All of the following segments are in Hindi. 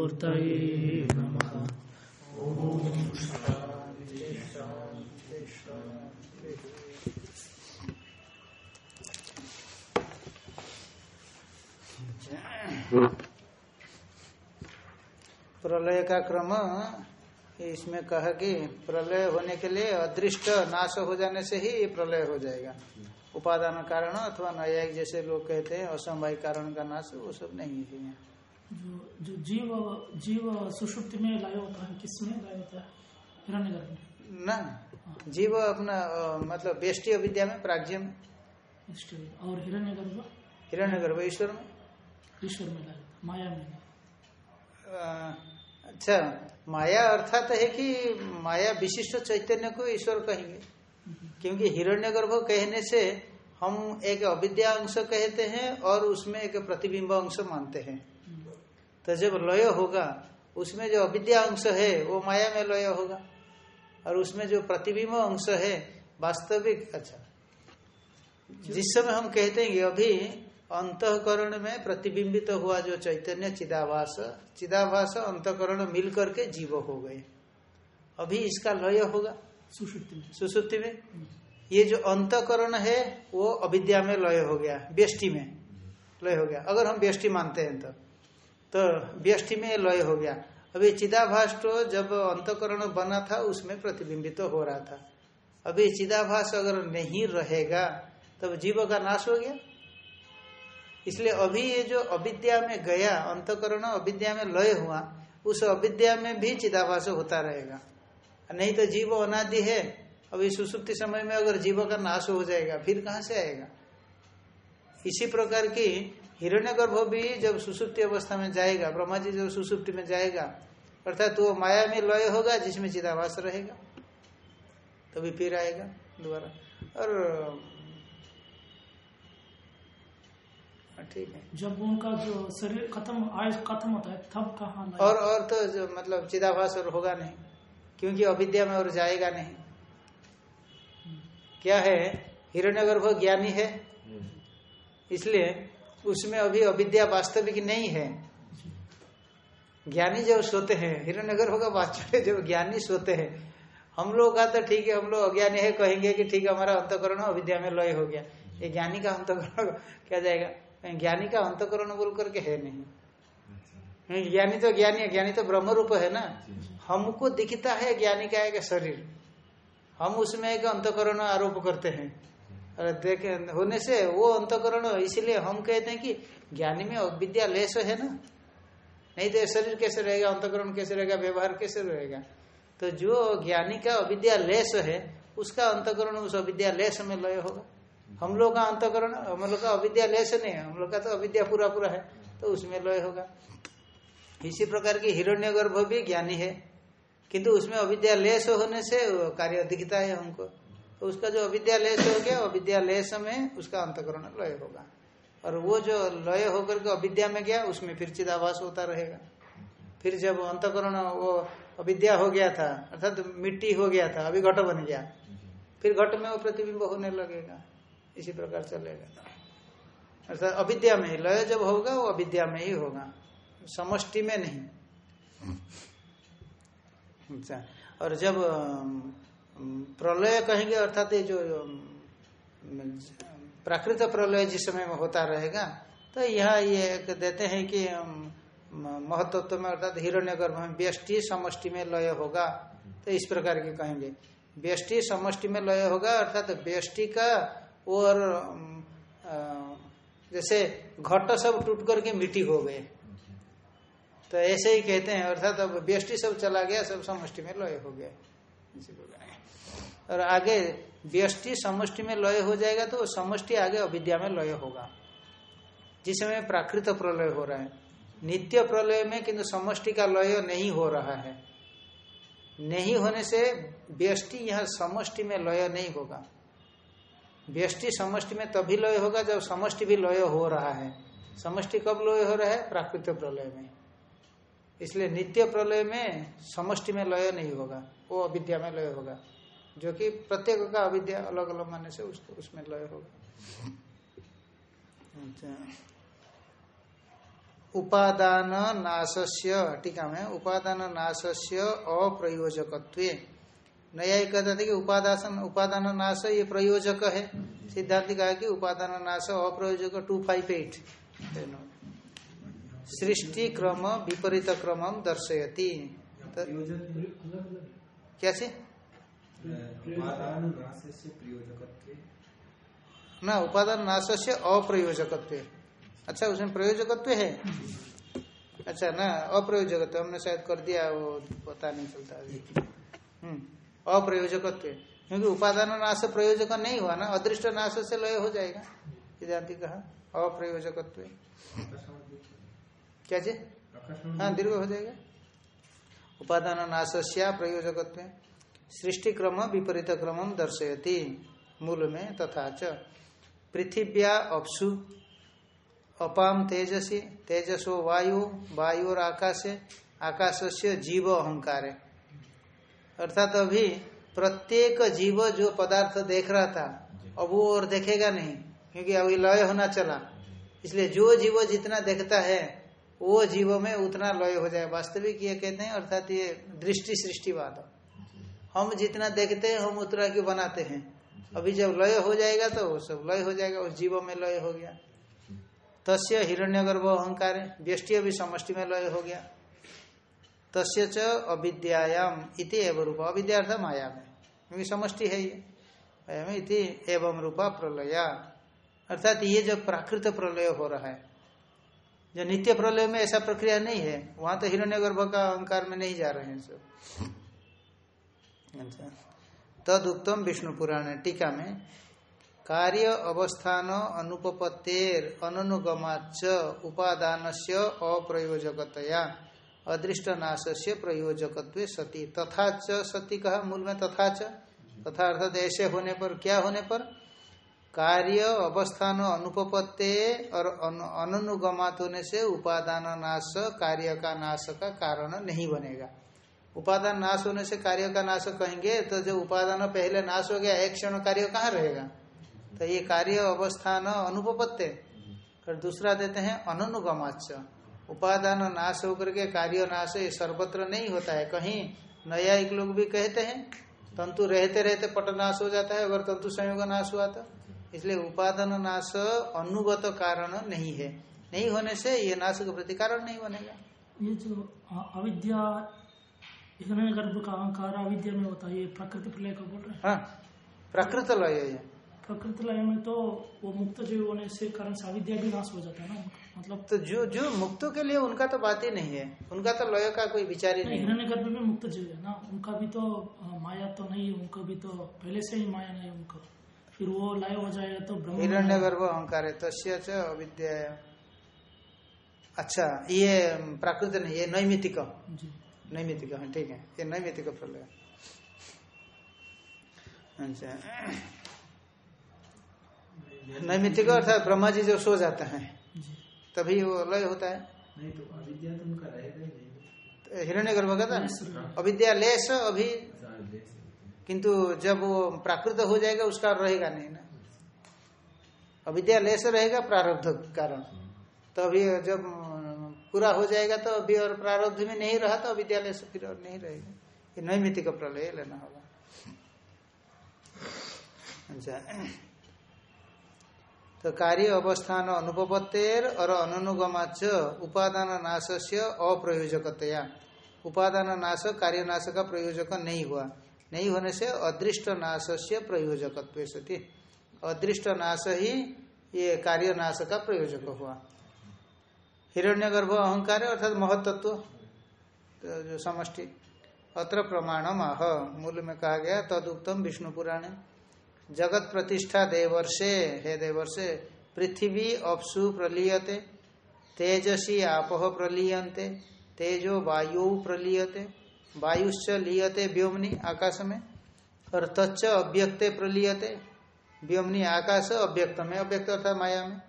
मूर्तये नमः प्रलय का क्रम, इसमें कहा कि प्रलय होने के लिए अदृष्ट नाश हो जाने से ही प्रलय हो जाएगा उपादान कारण अथवा न्यायिक जैसे लोग कहते हैं, असमवाय कारण का नाश, वो सब नहीं है। जो जो जीव जीव सुषुप्ति में लय होता है किसमें लय होता है? हिरण्य ना जीव अपना मतलब बेष्टि अविद्या में प्राज्ञ में। और हिरण्य गर्भ हिरण्य गर्भ ईश्वर में। ईश्वर में लय माया में अच्छा माया अर्थात है कि माया विशिष्ट चैतन्य को ईश्वर कहेंगे। क्योंकि हिरण्यगर्भ कहने से हम एक अविद्या अंश कहते हैं और उसमें एक प्रतिबिंब अंश मानते हैं। तो जब लय होगा उसमें जो अविद्या अंश है वो माया में लय होगा। और उसमें जो प्रतिबिंब अंश है वास्तविक अच्छा। जिस समय हम कहते हैं कि अभी अंतकरण में प्रतिबिंबित तो हुआ जो चैतन्य चिदाभास चिदाभास अंतकरण मिल करके जीव हो गए। अभी इसका लय होगा। सुषुप्ति में। सुसुप्ति में? ये जो अंतकरण है वो अविद्या में लय हो गया व्यष्टि में लय हो गया। अगर हम व्यष्टि मानते हैं तो। तो व्यष्टि में लय हो गया। अभी चिदाभास तो जब अंतकरण बना था, उसमें प्रतिबिंबित तो हो रहा था। अभी चिदाभास अगर नहीं रहेगा, तब जीव का नाश हो गया। इसलिए अभी ये जो अविद्या में गया, अंतकरण अविद्या में लय हुआ, उस अविद्या में भी चिदाभास होता रहेगा। नहीं तो जीव अनादि है। अभी सुसुप्ति समय में अगर जीव का नाश हो जाएगा, फिर कहाँ से आएगा? इसी प्रकार की हिरण्यगर्भ भी जब सुसुप्ति अवस्था में जाएगा ब्रह्मा जी जब सुसुप्ति में जाएगा अर्थात वो माया में लय होगा जिसमें चिदाभास रहेगा तभी फिर आएगा दोबारा। और हाँ, ठीक है। जब उनका जो शरीर खत्म आयुष खत्म होता है तब कहाँ लय? और और तो जो मतलब चिदाभास और होगा नहीं क्योंकि अविद्या में और जाएगा नहीं। क्या है? हिरण्यगर्भ ज्ञानी है। इसलिए उसमें अभी अविद्या वास्तविक नहीं है। ज्ञानी जब सोते हैं हिरण्यगर्भ होगा वास्तव जब ज्ञानी सोते हैं। हम लोग का तो ठीक है हम लोग अज्ञानी है कहेंगे कि ठीक है हमारा अंतकरण अविद्या में लय हो गया। ये ज्ञानी का अंतकरण क्या जाएगा? ज्ञानी का अंतकरण बोल करके है नहीं, ज्ञानी तो ज्ञानी है ज्ञानी तो ब्रह्म रूप है ना। हमको दिखता है ज्ञानी का एक शरीर। हम उसमें एक अंतकरण आरोप करते हैं। और देख, होने से वो अंतकरण इसलिए हम कहते हैं कि ज्ञानी में अविद्या लेस है ना? नहीं तो शरीर कैसे रहेगा, अंतकरण कैसे रहेगा, व्यवहार कैसे रहेगा? तो जो ज्ञानी का अविद्या लेस है, उसका अंतकरण उस अविद्या लेस में लय होगा। हम लोग का अंतकरण, हम लोग का अविद्या लेस नहीं है, हम लोग का तो अविद्या पूरा पूरा है तो उसमें लय होगा। इसी प्रकार की हिरण्यगर्भ भी ज्ञानी है, किंतु उसमें अविद्या लेस होने से कार्य दिखता है हमको। तो उसका जो अविद्या लेस हो गया अविद्या लेस में उसका अंतकरण लय होगा। और वो जो लय होकर के अविद्या में गया, उसमें फिर चिदाभास होता रहेगा। फिर जब अंतकरण वो अविद्या हो गया था, अर्थात तो मिट्टी हो गया था, अभी घट बन गया, फिर घट में वो प्रतिबिंब होने लगेगा। इसी प्रकार चलेगा। अर्थात अविद्या में लय जब होगा, वो अविद्या में ही होगा। समष्टि में नहीं। अच्छा। और जब प्रलय कहेंगे अर्थात ये जो अम, प्राकृत प्रलय जिस समय में होता रहेगा तो यहाँ ये देते हैं कि महत्व में अर्थात हिरण्य गर्भ में व्यष्टि समष्टि में लय होगा। तो इस प्रकार के कहेंगे। व्यष्टि समष्टि में लय होगा अर्थात व्यष्टि का और जैसे घट सब टूट करके मिट्टी हो गए। तो ऐसे ही कहते हैं अर्थात अब व्यष्टि सब चला गया सब समष्टि में लय हो गया। और आगे, व्यष्टि समष्टि में लय हो जाएगा तो समष्टि आगे अविद्या में लय होगा। जिस समय प्राकृत प्रलय हो रहा है। नित्य प्रलय में किंतु समष्टि का लय नहीं हो रहा है। नहीं होने से व्यष्टि यहाँ समष्टि में लय नहीं होगा। व्यष्टि समष्टि में तभी लय होगा जब समष्टि भी लय हो रहा है। समष्टि कब लय हो रहा है? प्राकृतिक प्रलय में। इसलिए नित्य प्रलय में समष्टि में लय नहीं होगा, वो अविद्या में लय होगा। जो कि प्रत्येक का अविद्या अलग अलग मानने से उसको, उसमें लय होगा। अच्छा। उपादान नाशस्य, टीका में उपादान नाशस्य अप्रयोजकत्व। ही कहता था कि उपादान उपादान नाश ये प्रयोजक है। सिद्धांत कहा कि उपादान नाश अप्रयोजक टू फाइव एट। सृष्टि क्रम, विपरीत क्रम दर्शयति। क्या से ना, उपादान नाश से अप्रयोजकत्व। अच्छा उसमें प्रयोजकत्व है? अच्छा ना, अप्रयोजकत्व, हमने शायद कर दिया, वो पता नहीं चलता अभी। हम्म अप्रयोजकत्व। क्योंकि उपादान नाश प्रयोजक नहीं हुआ ना, अदृष्ट नाश से लय हो जाएगा। सिद्धांति कहा? अप्रयोजकत्व। क्या जी हाँ दीर्घ हो जाएगा। उपादान नाशस्या प्रयोजकत्व। सृष्टि क्रम विपरीत क्रम दर्शयती, मूल में तथा च। पृथिव्या अपसु अपाम तेजसी, तेजसो वायु वायु आकाश आकाश से जीव अहंकार। अर्थात अभी प्रत्येक जीव जो पदार्थ देख रहा था, अब वो और देखेगा नहीं, क्योंकि अभी लय होना चला। इसलिए जो जीव जितना देखता है वो जीव में उतना लय हो जाए, वास्तविक ये कहते हैं, अर्थात ये दृष्टि सृष्टिवाद। हम जितना देखते हैं, हम उतना की बनाते हैं। अभी जब लय हो जाएगा तो वो सब लय हो जाएगा, उस जीव में लय हो गया। तस्य हिरण्यगर्भ अहंकार, व्यष्टि भी समष्टि में लय हो गया। तस्य च अविद्यायाम इति एवं रूप। अविद्यार्थ माया में, क्योंकि समष्टि है ये। माया में इति एवं रूपा प्रलया। अर्थात ये जो प्राकृत प्रलय हो रहा है जो नित्य प्रलय में ऐसा प्रक्रिया नहीं है, वहाँ तो हिरण्य गर्भ का अहंकार में नहीं जा रहे हैं सब। अच्छा। तद उत्तम विष्णु पुराण टीका में, कार्य अवस्थान अनुपत्तेर अनुगमाच उपादान से अप्रयोजकतया अदृष्ट नाश से प्रयोजकत्व सती। तथा सती कहा मूल में तथा तथा अर्थात ऐसे होने पर, क्या होने पर? कार्य, अवस्थान अनुपत्ते और अनुगमात होने से उपादान नाश, कार्य का नाश का कारण नहीं बनेगा। उपादान नाश होने से कार्य का नाश कहेंगे तो जो उपादान पहले नाश हो गया, एक क्षण कार्य कहाँ रहेगा? तो ये कार्य, अवस्थान अनुपत्ते और दूसरा देते हैं अनुगमाच उपादान नाश होकर के कार्य नाश, ये सर्वत्र नहीं होता है। कहीं नया एक लोग भी कहते हैं, तंतु रहते रहते पट नाश हो जाता है, अगर तंतु संयोग नाश हुआ तो। इसलिए उपादान नाश अनुगत कारण नहीं है। नहीं होने से ये नाश के प्रति कारण नहीं बनेगा। ये जो अविद्या हिरण्य गर्भ का अहंकार अविद्या में होता है ये प्रकृति प्रलय का बोल रहे हैं। हाँ प्रकृत लय ये। प्रकृति लय में तो वो मुक्त जीव होने से कारण से अविद्या भी नाश हो जाता है ना मतलब। तो जो जो मुक्तों के लिए उनका तो बात ही नहीं है। उनका तो लय का कोई विचार ही नहीं है। हिरण्य गर्भ में मुक्त जीव है ना उनका भी तो माया तो नहीं है उनको भी तो पहले से ही माया नहीं है उनको। फिर वो लय हो जाएगा तो ब्रह्म हिरण्य गर्भ अहंकार है तस्य च अविद्या। अच्छा ये प्राकृत नहीं ये नैमितिक जी। नैमितिक है ठीक है ये नैमितिक प्रलय। अच्छा। नैमितिक अर्थात ब्रह्मा जी जब सो जाते हैं तभी वो लय होता है। नहीं तो अविद्या तो उनका रहेगा ही नहीं। हिरण्य गर्भ का था लेस- अविद्या लेस अभी। किंतु जब वो प्राकृत हो जाएगा, उसका रहेगा नहीं ना। अविद्या लेस रहेगा प्रारब्ध कारण। तो अभी जब पूरा हो जाएगा तो अभी और प्रारब्ध में नहीं रहा तो अविद्या लेस फिर और नहीं रहेगा। ये नैमित्तिक प्रलय लेना होगा। अच्छा। तो कार्य अवस्थान अनुपत्तेर और अनुगमाच उपादान नाश से अप्रयोजकतया। उपादान नाश, कार्य नाश का प्रयोजक नहीं हुआ। नहीं होने से अदृष्ट नाश से प्रयोजकत्व सती। अदृष्ट नाश ही ये कार्य नाश का प्रयोजक हुआ। हिरण्यगर्भ अहंकार अर्थात महतत्व तो जो समष्टि। अत्र प्रमाणम आह मूल में कहा गया, तदुक्तम विष्णु पुराण जगत प्रतिष्ठा देवर्षे, हे देवर्षे, पृथ्वी अपसु प्रलीयते, तेजसी आपह प्रलीयते तेजो वायु प्रलीयते। वायुश्च लीयते व्योमनि आकाश में और तच्च अव्यक्ते प्रलीयते। व्योमनि आकाश अव्यक्त में अव्यक्त अर्थात माया में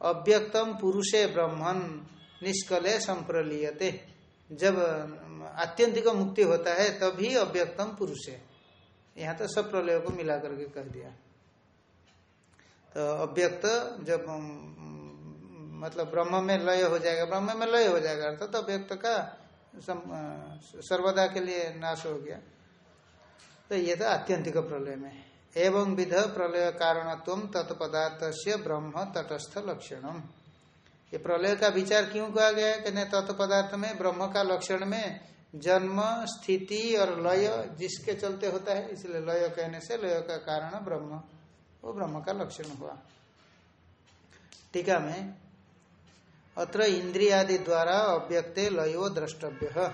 अव्यक्तम पुरुषे ब्रह्मन, निष्कले संप्रलीयते। जब आत्यंतिक मुक्ति होता है, तभी अव्यक्तम पुरुष। यहाँ तो सब प्रलय को मिला करके कह दिया। तो अव्यक्त जब मतलब ब्रह्म में लय हो जाएगा, ब्रह्म में लय हो जाएगा, अर्थात तो व्यक्त का सर्वदा के लिए नाश हो गया। तो ये तो आत्यंतिक प्रलय में। एवं विध प्रलय कारणत्व तत्पदार्थ से ब्रह्म तटस्थ लक्षणम। ये प्रलय का विचार क्यों कहा गया है? कहते तत्पदार्थ में, ब्रह्म का लक्षण में जन्म, स्थिति और लय जिसके चलते होता है, इसलिए लय कहने से लय का कारण ब्रह्म, वो ब्रह्म का लक्षण हुआ। टीका में अत्र इंद्रियादि द्वारा अव्यक्त लयो द्रष्टव्य।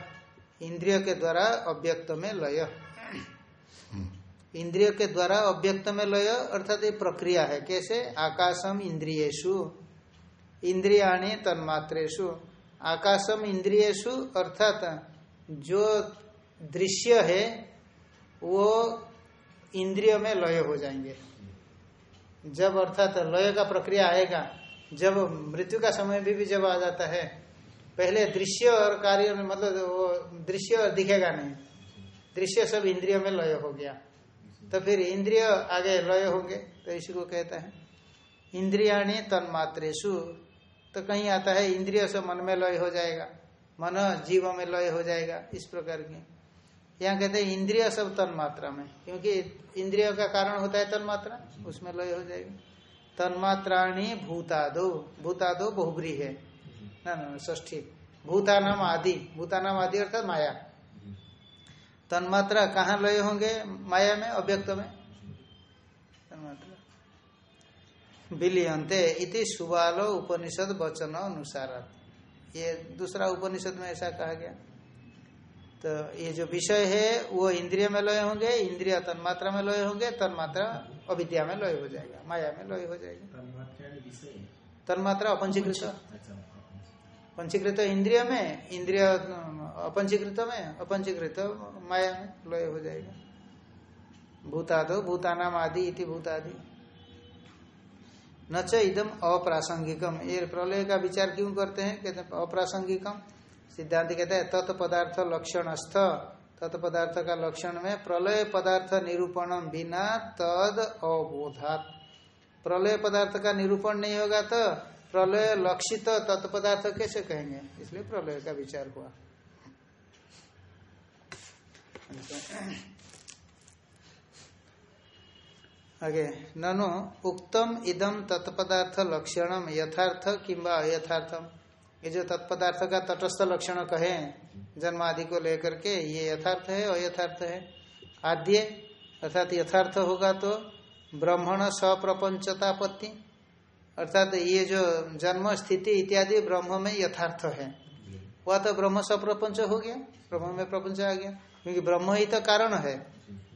इंद्रिय के द्वारा अव्यक्त में लय। इंद्रिय के द्वारा अव्यक्त में लय अर्थात ये प्रक्रिया है। कैसे? आकाशम इंद्रियेशु इंद्रियाणी तन्मात्रेशु आकाशम इंद्रियेशु अर्थात जो दृश्य है वो इंद्रिय में लय हो जाएँगे। जब अर्थात लय का प्रक्रिया आएगा जब मृत्यु का समय भी, भी जब आ जाता है पहले दृश्य और कार्य में मतलब वो दृश्य और दिखेगा नहीं। दृश्य सब इंद्रिय में लय हो गया। तो फिर इंद्रिय आगे लय होंगे तो इसी को कहता है। इंद्रियाणी तन्मात्रेशु तो कहीं आता है इंद्रिय से मन में लय हो जाएगा मन जीव में लय हो जाएगा इस प्रकार की। यहाँ कहते हैं इंद्रिय सब तन्मात्रा में क्योंकि इंद्रिय का कारण होता है तन्मात्रा उसमें लय हो जाएगी। तन्मात्राणी भूतादो। भूतादो बहुब्री है। ना ना ष्ठी भूतानाम आदि। भूतानाम आदि अर्थात माया। तन्मात्रा कहाँ लय होंगे? माया में, अव्यक्त में? बिलियंते इति सुबालो उपनिषद वचन अनुसार। ये दूसरा उपनिषद में ऐसा कहा गया। तो ये जो विषय है वो इंद्रिय में लय होंगे इंद्रिय तन्मात्रा में लय होंगे तन्मात्रा अविद्या में लय हो जाएगा माया में लय हो जाएगा। तन्मात्रा अपंचीकृत। अच्छा, पंचीकृत इंद्रिय में इंद्रिय अपंचीकृत में अपंचीकृत माया में लय हो जाएगा। भूतादो भूतानाम आदि इति भूतादि। न च इदम अप्रासंगिकम। ये प्रलय का विचार क्यों करते हैं? कहते हैं अप्रासंगिकम सिद्धांत कहते हैं तत्पदार्थ लक्षणस्थ। तत्पदार्थ का लक्षण में प्रलय पदार्थ निरूपण बिना तद अबोधात। प्रलय पदार्थ का निरूपण नहीं होगा तो प्रलय लक्षित तत्पदार्थ कैसे कहेंगे? इसलिए प्रलय का विचार हुआ। आगे, ननु, उक्तम इदम तत्पदार्थ लक्षणम यथार्थ किंबा अयथार्थम? ये जो तत्पदार्थ का तटस्थ लक्षण कहे जन्म आदि को लेकर के, ये यथार्थ है, अयथार्थ है? आद्य, अर्थात यथार्थ होगा तो ब्राह्मण सप्रपंचतापत्ति। अर्थात ये जो जन्म, स्थिति इत्यादि ब्रह्म में यथार्थ है। वह तो ब्रह्म सप्रपंच हो गया, ब्रह्म में प्रपंच आ गया। क्योंकि ब्रह्म ही तो कारण है।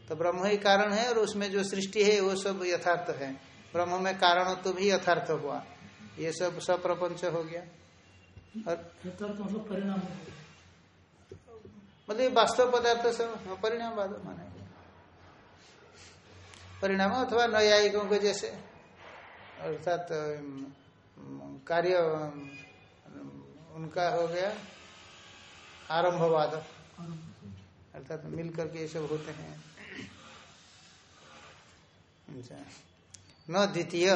तो ब्रह्म ही कारण है और उसमें जो सृष्टि है, वो सब यथार्थ है। ब्रह्म में कारण तो भी यथार्थ हुआ। ये सब सप्रपंच हो गया। मतलब परिणाम मतलब वास्तव पदार्थ सब परिणाम माने परिणाम अथवा न्यायिकों के जैसे अर्थात कार्य उनका हो गया आरंभवाद। अर्थात मिल करके ये सब होते हैं। अच्छा। न द्वितीय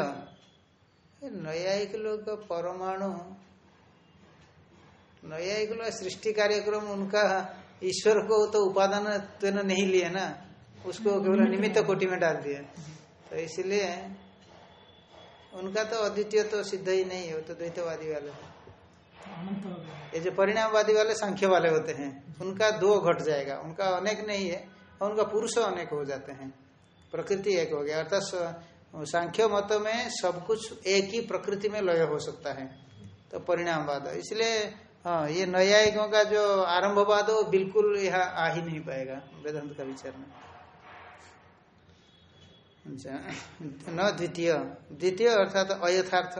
न्यायिक लोग परमाणु न्यायिक लोग सृष्टि कार्यक्रम उनका ईश्वर को तो उपादान तो नहीं लिए ना, उसको केवल निमित्त कोटि में डाल दिया। तो इसलिए उनका तो अद्वितीय तो सिद्ध ही नहीं है तो द्वैतवादी वाले ये जो परिणामवादी वाले सांख्य वाले होते हैं, उनका दो घट जाएगा। उनका अनेक नहीं है, और उनका पुरुष अनेक हो जाते हैं। प्रकृति एक हो गया, अर्थात सांख्य मत में सब कुछ एक ही प्रकृति में लय हो सकता है। तो परिणामवाद। इसलिए हाँ ये न्यायिकों का जो आरंभवाद हो, बिल्कुल यहाँ आ ही नहीं पाएगा, वेदांत का विचार में। अच्छा न द्वितीय। द्वितीय अर्थात अयथार्थ।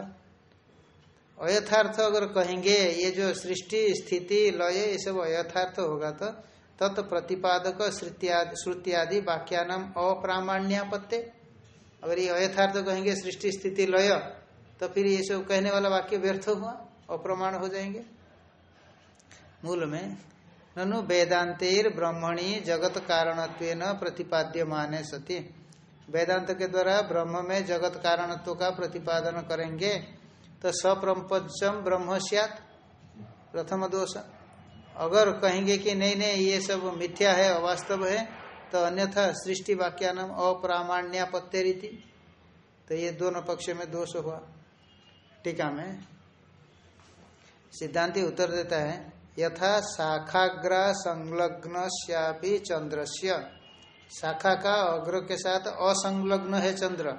अयथार्थ अगर कहेंगे, ये जो सृष्टि, स्थिति, लय, ये सब अयथार्थ होगा तो तत्प्रतिपादक श्रुत्यादि वाक्यानाम अप्रामाण्यापत्य अगर ये अयथार्थ कहेंगे सृष्टि, स्थिति, लय तो फिर ये सब कहने वाला वाक्य व्यर्थ हुआ, अप्रमाण हो जाएँगे। मूल में, ननु वेदांतेर ब्रह्मणी जगत कारणत्व प्रतिपाद्य माने सती। वेदांत के द्वारा ब्रह्म में जगत कारणत्व का प्रतिपादन करेंगे तो सप्रपंचम ब्रह्म सियात। प्रथम दोष, अगर कहेंगे कि नहीं नहीं, ये सब मिथ्या है, अवास्तव है तो अन्यथा सृष्टि वाक्यानम अप्रामाण्यापत्य रीति। तो ये दोनों पक्ष में दोष हुआ। टीका में सिद्धांति उत्तर देता है यथा शाखाग्र संलग्न श्यापी चंद्रस्य। शाखा का अग्र के साथ असंलग्न है चंद्र।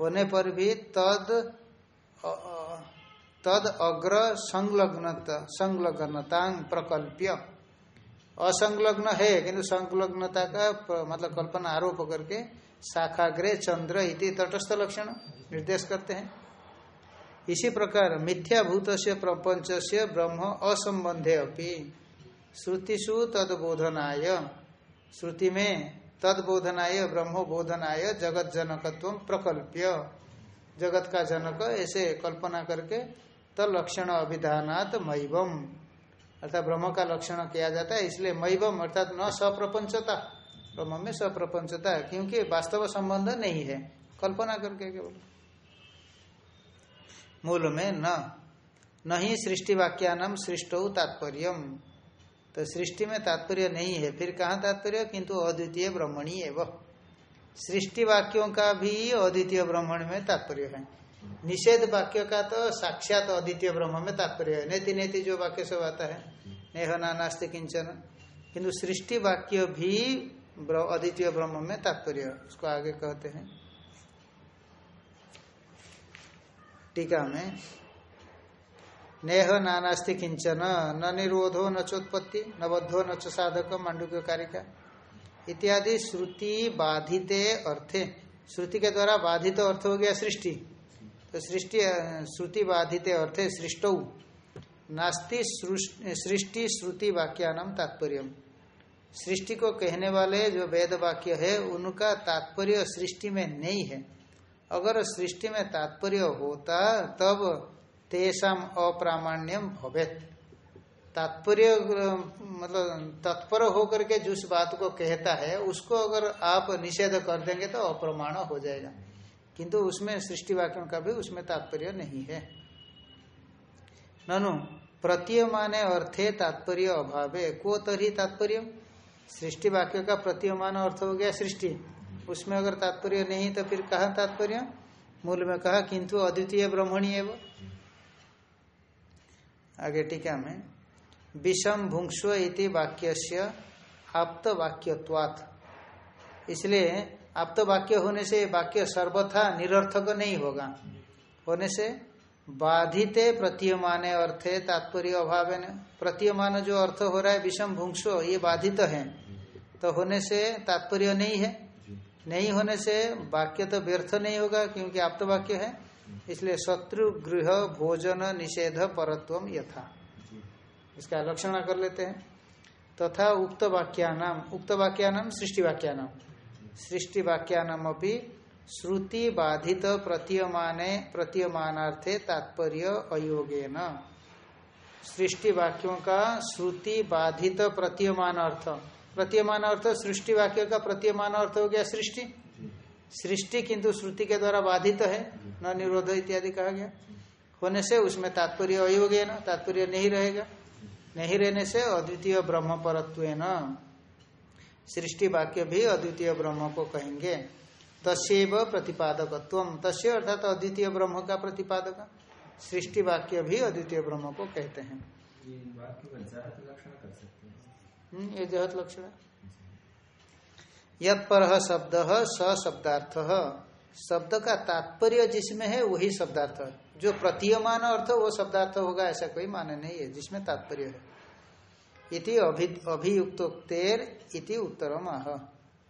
होने पर भी तद तद अग्र संलग्न संलग्नता प्रकल्प्य। असंलग्न है किंतु संलग्नता का मतलब कल्पना आरोप करके शाखाग्रे चंद्र इति तटस्थ लक्षण निर्देश करते हैं। इसी प्रकार मिथ्याभूत से प्रपंच से ब्रह्म असंबंधे अपनी श्रुतिषु तदबोधनाय। श्रुति में तदबोधनाय ब्रह्म बोधनाय जगत जनकत्व प्रकल्प्य। जगत का जनक ऐसे कल्पना करके तलक्षण अभिधानात मैवम अर्थात ब्रह्म का लक्षण किया जाता है, इसलिए मैवम अर्थात न सप्रपंचता। ब्रह्म में सप्रपंचता, क्योंकि वास्तव संबंध नहीं है। कल्पना करके केवल। मूल में न नहीं सृष्टि वाक्यानाम सृष्टो तात्पर्य तो सृष्टि में तात्पर्य नहीं है। फिर कहाँ तात्पर्य? किंतु अद्वितीय ब्रह्मणी एवं। सृष्टि वाक्यों का भी अद्वितीय ब्रह्मण में तात्पर्य है। निषेध वाक्य का तो साक्षात अद्वितीय ब्रह्म में तात्पर्य है। नेति नेति जो वाक्य सब आता है। नेह नास्ते किंचन। किंतु सृष्टि वाक्य भी अद्वितीय ब्रह्म में तात्पर्य उसको आगे कहते हैं। टीका में, नेह नानास्ति किंचन, न निरोधो न चोत्पत्ति, न बद्धो न च साधक, मांडुक्य कारिका। इत्यादि श्रुति बाधिते अर्थे। श्रुति के द्वारा बाधित अर्थ हो गया सृष्टि। तो सृष्टि, श्रुति बाधिते अर्थे, सृष्टौ। नास्ति सृष्टि श्रुति वाक्यानाम तात्पर्य सृष्टि को कहने वाले जो वेद वाक्य है, उनका तात्पर्य सृष्टि में नहीं है। अगर सृष्टि में तात्पर्य होता, तब तेषाम अप्रामाण्यम भवेत। तात्पर्य मतलब तत्पर होकर के जिस बात को कहता है, उसको अगर आप निषेध कर देंगे तो अप्रमाण हो जाएगा। किंतु उसमें सृष्टि वाक्यों का भी उसमें तात्पर्य नहीं है। ननु, प्रतीयमाने अर्थे तात्पर्य अभावे। को तरी तात्पर्य? सृष्टि वाक्य का प्रतीयमान अर्थ हो गया सृष्टि। उसमें अगर तात्पर्य नहीं तो फिर कहा तात्पर्य? मूल में कहा, किंतु अद्वितीय ब्रह्मणी एवं। आगे टीका में, विषम भुंक्ष्व इति वाक्य आप्त वाक्यत्वात् इसलिए आप्त वाक्य होने से वाक्य सर्वथा निरर्थक नहीं होगा। होने से बाधिते प्रतीयमाने अर्थे तात्पर्य अभाव प्रतीयमान जो अर्थ हो रहा है, विषम भुंक्सो ये बाधित है। तो होने से तात्पर्य नहीं है। नहीं होने से वाक्य तो व्यर्थ नहीं होगा क्योंकि आप तो वाक्य है। इसलिए शत्रु गृह भोजन निषेध परत्व यथा। इसका लक्षण कर लेते हैं। तथा तो उक्त वाक्यानाम उक्त वाक्यानाम सृष्टि वाक्यानाम। सृष्टि वाक्यानाम अपनी श्रुति बाधित प्रतीयमाने प्रतीयमानार्थे तात्पर्य अयोगे न सृष्टि वाक्यों का श्रुति बाधित प्रतीयमान अर्थ प्रतीयमान अर्थ, सृष्टि वाक्य का प्रतीयमान अर्थ हो गया सृष्टि। सृष्टि किंतु श्रुति के द्वारा बाधित है, न निरोध इत्यादि कहा गया। होने से उसमें तात्पर्य अयोग्य न, तात्पर्य नहीं रहेगा। नहीं रहने से अद्वितीय ब्रह्म परत्व न सृष्टि वाक्य भी अद्वितीय ब्रह्म को कहेंगे। तस्व प्रतिपादकत्व। तस्य अर्थात अद्वितीय ब्रह्म का प्रतिपादक। सृष्टि वाक्य भी अद्वितीय ब्रह्म को कहते हैं। ये जहत लक्षण यद पर शब्द स शब्दार्थ शब्द का तात्पर्य जिसमें है, वही शब्दार्थ। जो प्रतीयमान अर्थ, वो शब्दार्थ होगा, ऐसा कोई माने नहीं है, जिसमें तात्पर्य है। इति अभियुक्तोक्तेर इति उत्तरम। आह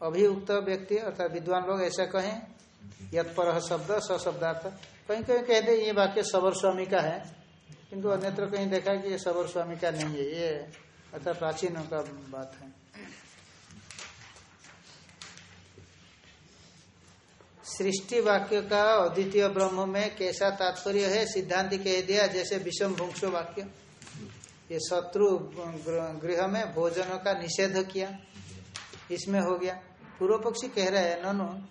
अभियुक्त व्यक्ति अर्थात विद्वान लोग ऐसा कहें यद पर शब्द स शब्दार्थ कहीं कहीं कहते ये वाक्य सबर स्वामी का है, किंतु अन्यत्र कहीं देखा कि ये सबर स्वामी का नहीं है, ये अर्थात प्राचीनों का बात है। सृष्टि वाक्य का अद्वितीय ब्रह्म में कैसा तात्पर्य है? सिद्धांत कह दिया, जैसे विषम भुंक्षो वाक्य। ये शत्रु गृह में भोजन का निषेध किया। इसमें हो गया। पूर्व पक्षी कह रहे हैं, ननु,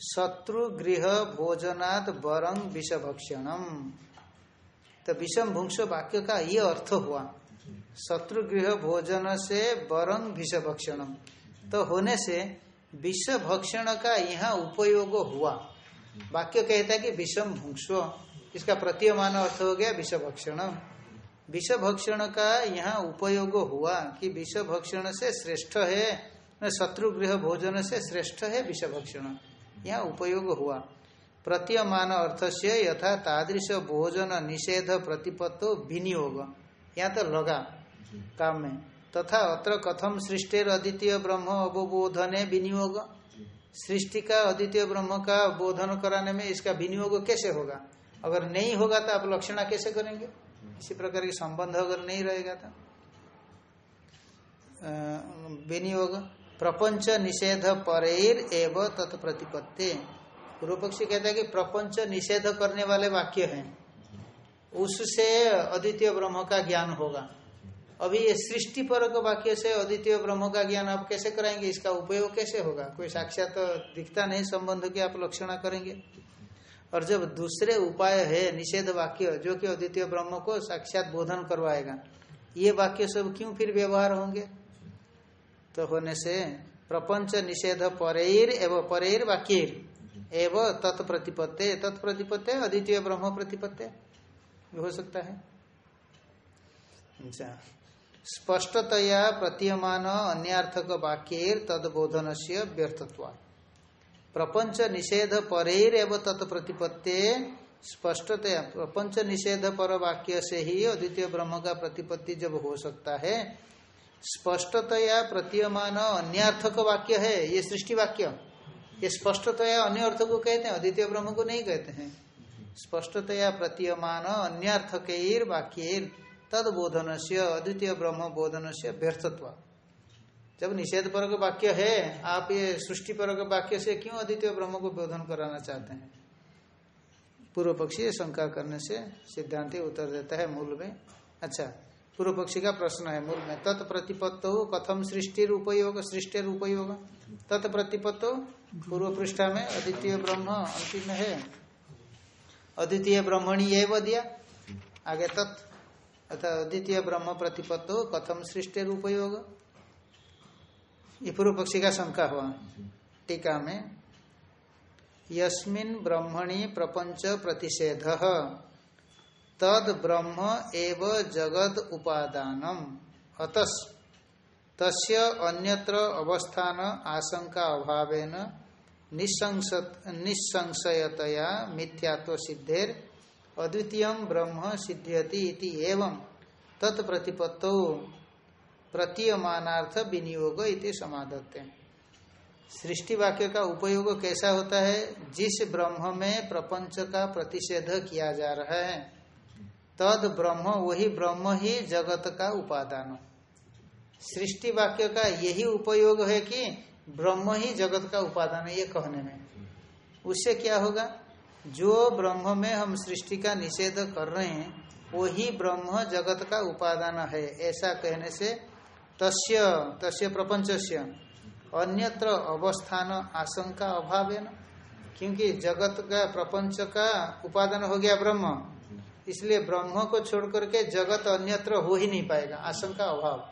शत्रु गृह भोजनात् वरंग विषभक्षणम। तो विषम भुंक्ष वाक्य का ये अर्थ हुआ। शत्रुगृह भोजन से बरंग विष भक्षणम तो होने से विष भक्षण का यहाँ उपयोग हुआ। वाक्य कहता है कि विषम भुंक्ष्व इसका प्रतीयमान अर्थ हो गया विष भक्षण विष भक्षण का यहाँ उपयोग हुआ कि विष भक्षण से श्रेष्ठ है शत्रुगृह भोजन से श्रेष्ठ है विष भक्षण यहाँ उपयोग हुआ। प्रतीयमान अर्थ से यथा तादृश भोजन निषेध प्रतिपत्तो विनियोग। यहाँ तो लगा। काम। में तथा अत्र कथम सृष्टिर अद्वितीय ब्रह्म अवबोधने विनियोग? सृष्टि का अद्वितीय ब्रह्म का बोधन कराने में इसका विनियोग कैसे होगा? अगर नहीं होगा तो आप लक्षणा कैसे करेंगे? इसी प्रकार की संबंध अगर नहीं रहेगा तो। विनियोग। प्रपंच निषेध परेर एव तत्प्रतिपत्ति। पूर्व पक्षी कहता है कि प्रपंच निषेध करने वाले वाक्य हैं। उससे अद्वितीय ब्रह्म का ज्ञान होगा। अभी ये सृष्टि परक वाक्य से अद्वितीय ब्रह्म का ज्ञान आप कैसे कराएँगे? इसका उपयोग कैसे होगा? कोई साक्षात तो दिखता नहीं संबंध की आप लक्षणा करेंगे? और जब दूसरे उपाय है, निषेध वाक्य, जो कि अद्वितीय ब्रह्म को साक्षात बोधन करवाएगा, ये वाक्य सब क्यों फिर व्यवहार होंगे? तो होने से प्रपंच निषेध परेर एवं परेर वाक्य एवं तत्प्रतिपत्ति। तत्प्रतिपत्ति अद्वितीय ब्रह्म प्रतिपत्ति। हो सकता है? अच्छा। स्पष्टतया प्रतीयमान अन्यार्थक वाक्य तदबोधन से व्यर्थत्व। प्रपंच निषेध परेर एवं स्पष्टतया। प्रपंच निषेध पर वाक्य से ही अद्वितीय ब्रह्म का प्रतिपत्ति जब हो सकता है, स्पष्टतया प्रतीयमान अन्यार्थक वाक्य है, ये सृष्टि वाक्य। ये स्पष्टतया अन्य अर्थ को कहते हैं, अद्वितीय ब्रह्म को नहीं कहते हैं। स्पष्टतया प्रतीयमान अन्यार्थक वाक्य तद बोधन से अद्वितीय ब्रह्म बोधन से व्यर्थत्व। जब निषेध परक वाक्य है, आप ये सृष्टि परक वाक्य से क्यों अद्वितीय ब्रह्म को बोधन कराना चाहते हैं? पूर्व पक्षी शंका करने से सिद्धांत उत्तर देता है मूल में। अच्छा पूर्व पक्षी का प्रश्न है मूल में, तत्प्रतिपत्त हो कथम सृष्टि उपयोग सृष्टि उपयोग तत्प्रतिपत्त पूर्व पृष्ठा में अद्वितीय ब्रह्म अंतिम है। अद्वितीय ब्रह्मणी ये दिया। आगे तत्। अर्थात अद्वितीय ब्रह्म प्रतिपत्तो कथम सृष्टि उपयोग पूर्व पक्षी का शंका हुआ। टीका में, यस्मिन ब्रह्मणि प्रपंच प्रतिषेध, तद ब्रह्म एव जगद उपादानम। अतस, तस्य अन्यत्र अवस्थान आशंका अभावेन निसंशयतया मिथ्यात्व सिद्धेर अद्वितीय ब्रह्म सिद्ध्यति एवं तत्प्रतिपत्तो प्रतीयमानार्थ विनियोग समाधत्ते सृष्टि वाक्य का उपयोग कैसा होता है? जिस ब्रह्म में प्रपंच का प्रतिषेध किया जा रहा है, तद ब्रह्म वही ब्रह्म ही जगत का उपादान। सृष्टि वाक्य का यही उपयोग है कि ब्रह्म ही जगत का उपादान है, ये कहने में। उससे क्या होगा? जो ब्रह्म में हम सृष्टि का निषेध कर रहे हैं, वही ब्रह्म जगत का उपादान है। ऐसा कहने से तस्य तस्य प्रपंच अन्यत्र अवस्थान आशंका अभाव है ना? क्योंकि जगत का, प्रपंच का उपादान हो गया ब्रह्म। इसलिए ब्रह्म को छोड़ करके जगत अन्यत्र हो ही नहीं पाएगा, आशंका अभाव।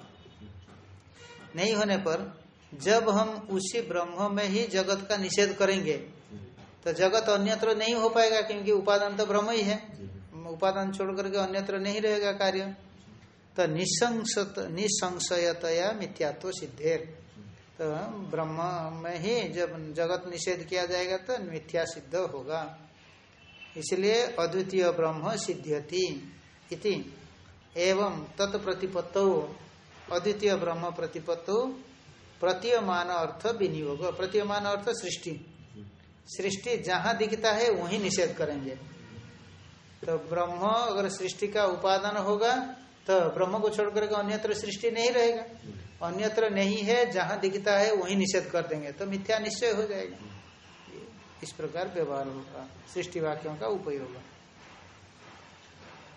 नहीं होने पर जब हम उसी ब्रह्म में ही जगत का निषेध करेंगे तो जगत अन्यत्र नहीं हो पाएगा क्योंकि उपादान तो ब्रह्म ही है। उपादान छोड़ करके अन्यत्र नहीं रहेगा कार्य। तो निसंशयतया मिथ्यात्व सिद्धेर तो ब्रह्म में ही जब जगत निषेध किया जाएगा तो मिथ्या सिद्ध होगा। इसलिए अद्वितीय ब्रह्म सिद्ध्यति इति। एवं तत्प्रतिपत्तो अद्वितीय ब्रह्म प्रतिपत्तो प्रतीयमान अर्थ विनियोग। प्रतीयमान अर्थ सृष्टि। सृष्टि जहाँ दिखता है, वहीं निषेध करेंगे। तो ब्रह्म अगर सृष्टि का उपादान होगा तो ब्रह्म को छोड़कर करके अन्यत्र सृष्टि नहीं रहेगा। अन्यत्र नहीं है, जहाँ दिखता है, वहीं निषेध कर देंगे। तो मिथ्या निश्चय हो जाएगा। इस प्रकार व्यवहार होगा, सृष्टि वाक्यों का उपयोग।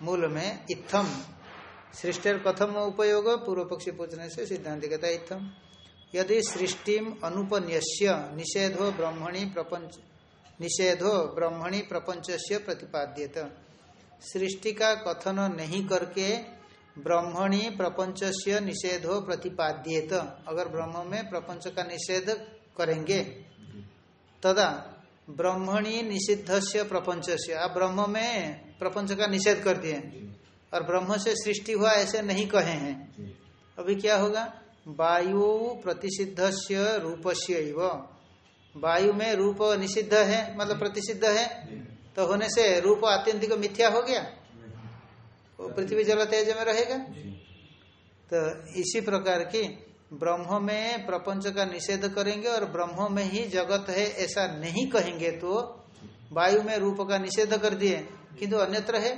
मूल में इत्थम सृष्टि कथम उपयोग, पूर्व पक्षी पूछने से सिद्धांत कहता इत्थम। यदि सृष्टि अनुपन्यस्य निषेधो ब्रह्मणी प्रपंच निषेधो ब्रह्मणी प्रपंच से प्रतिपाद्यत। सृष्टि का कथन नहीं करके ब्रह्मणी प्रपंच से निषेधो प्रतिपाद्येत। अगर ब्रह्म में प्रपंच का निषेध करेंगे तदा ब्रह्मणी निषिद्ध से प्रपंच से आप ब्रह्म में प्रपंच का निषेध कर दिए। और ब्रह्म से सृष्टि हुआ ऐसे नहीं कहे हैं। अभी क्या होगा? वायु प्रतिषिद्ध से रूप से वायु में रूप निषिद्ध है मतलब प्रतिषिद्ध है तो होने से रूप आत्यंतिक मिथ्या हो गया? वो पृथ्वी जल तेज में रहेगा? तो इसी प्रकार की ब्रह्म में प्रपंच का निषेध करेंगे और ब्रह्म में ही जगत है ऐसा नहीं कहेंगे तो वायु में रूप का निषेध कर दिए किंतु अन्यत्र है।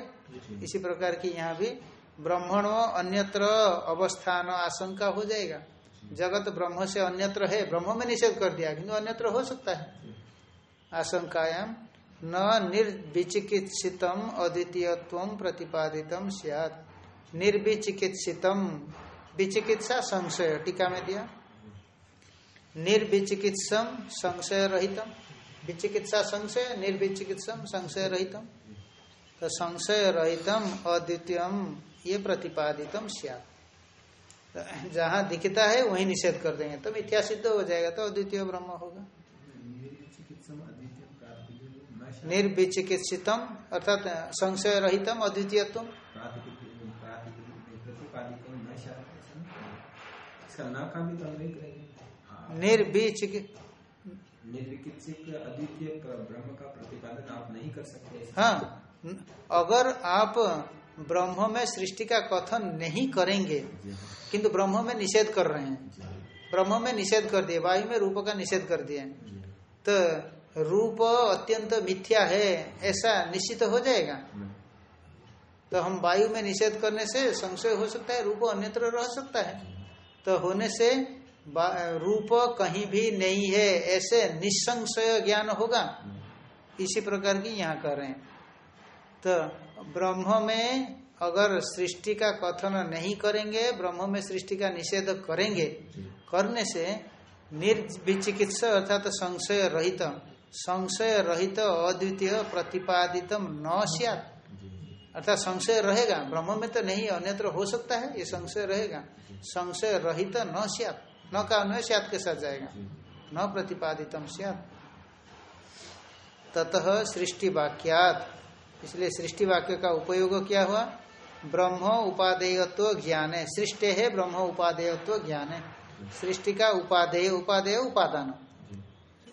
इसी प्रकार की यहाँ भी ब्रह्मणो अन्यत्र अवस्थान आशंका हो जाएगा। जगत ब्रह्म से अन्यत्र है, ब्रह्म में निषेध कर दिया, किंतु अन्यत्र हो सकता है। आशंकायाम न निर्विचिकित्सितम अद्वितीयत्व प्रतिपादितम सियात। निर्विचिकित्सितम, विचिकित्सा संशय, टीका में दिया। निर्विचिकित्सम, संशय रहितम। विचिकित्सा संशय, निर्विचिकित्सम, संशय रहितम। तो संशय रहितम, अद्वितीयम ये प्रतिपादितम सियात। जहाँ दिखता है वही निषेध कर देंगे। तो मिथ्या सिद्ध हो जाएगा तो अद्वितीय ब्रह्म होगा। निर्विचिकित्सितम अर्थात संशय रहितम अद्वितीयत्व निर्विचिकित अद्वितीय ब्रह्म का प्रतिपादन आप नहीं कर सकते। हाँ। अगर आप ब्रह्म में सृष्टि का कथन नहीं करेंगे किंतु ब्रह्म में निषेध कर रहे हैं। ब्रह्म में निषेध कर दिए वायु में रूप का निषेध कर दिए। तो रूप अत्यंत मिथ्या है ऐसा निश्चित हो जाएगा? तो हम वायु में निषेध करने से संशय हो सकता है रूप अन्यत्र रह सकता है। तो होने से रूप कहीं भी नहीं है ऐसे निसंशय ज्ञान होगा? इसी प्रकार की यहाँ कर रहे हैं। तो ब्रह्म में अगर सृष्टि का कथन नहीं करेंगे ब्रह्म में सृष्टि का निषेध करेंगे करने से निर्विचिकित्स अर्थात संशय रहित संशय रहित अद्वितीय प्रतिपादितम न सियात। अर्थात संशय रहेगा ब्रह्म में तो नहीं अन्यत्र हो सकता है ये संशय रहेगा। संशय रहित न सियात न का अन्वय सियात के साथ जाएगा। न प्रतिपादितम सियात। ततः सृष्टि वाक्यात। इसलिए सृष्टि वाक्य का उपयोग क्या हुआ? ब्रह्म उपादेयत्व ज्ञान है। सृष्टि है, ब्रह्म उपादेयत्व ज्ञान है। सृष्टि का उपादेय उपादेय उपादान।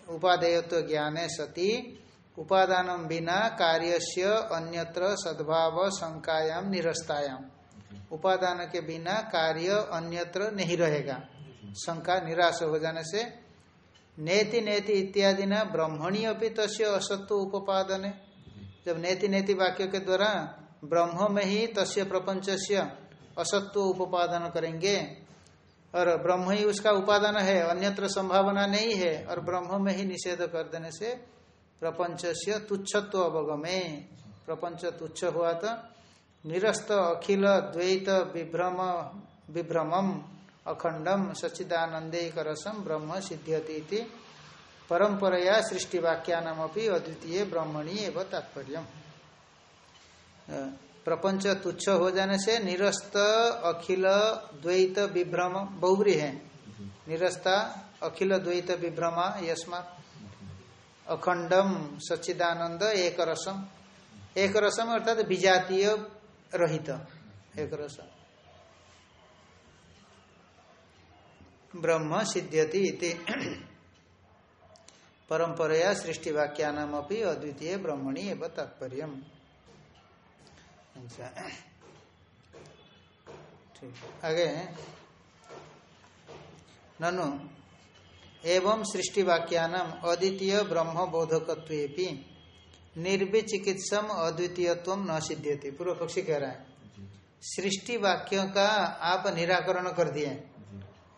उपादेयत्व ज्ञान सती। उपादान बिना कार्यस्य अन्यत्र सद्भाव शंकायाम निरस्तायाम उपादान के बिना कार्य अन्यत्र नहीं रहेगा। शंका निराश हो जाने से नेति नेति इत्यादि न ब्रह्मणी अपनी तस्य असत्व उपादन है। जब नेति नेति वाक्य के द्वारा ब्रह्म में ही तस्य प्रपंच से असत्व उपादन करेंगे। और ब्रह्म ही उसका उपादान है, अन्यत्र संभावना नहीं है, और ब्रह्म में ही निषेध कर देने से प्रपंच से तुच्छत्व अवगमे। प्रपंच तुच्छ हुआ तो निरस्त, अखिल, द्वैत, विभ्रम, विभ्रमम अखंडम सच्चिदानंदेक रसम ब्रह्म सिद्ध्यति परंपरया सृष्टि वाक्यानाम अद्वितीय ब्रह्मणी एवं तात्पर्य प्रपंच तुच्छ हो जाने से निरस्त, अखिल, द्वैत विभ्रम बहुरी है। निरस्ता, अखिल, द्वैत विभ्रमा यस्मा, अखंडम, सच्चिदानंद एक रसम एक रसम अर्थात विजातीय रहित एक रसम ब्रह्म सिद्ध्यति परंपरया सृष्टि वाक्यानाम अद्वितीय ब्रह्मणी एवं तात्पर्य अच्छा। ठीक। आगे। ननु एवं सृष्टि वाक्यानाम अद्वितीय ब्रह्म बोधकत्व निर्विचिकित्सम अद्वितीयत्व न सिद्ध्यति। पूर्व पक्षी कह रहा है। सृष्टि वाक्यों का आप निराकरण कर दिए।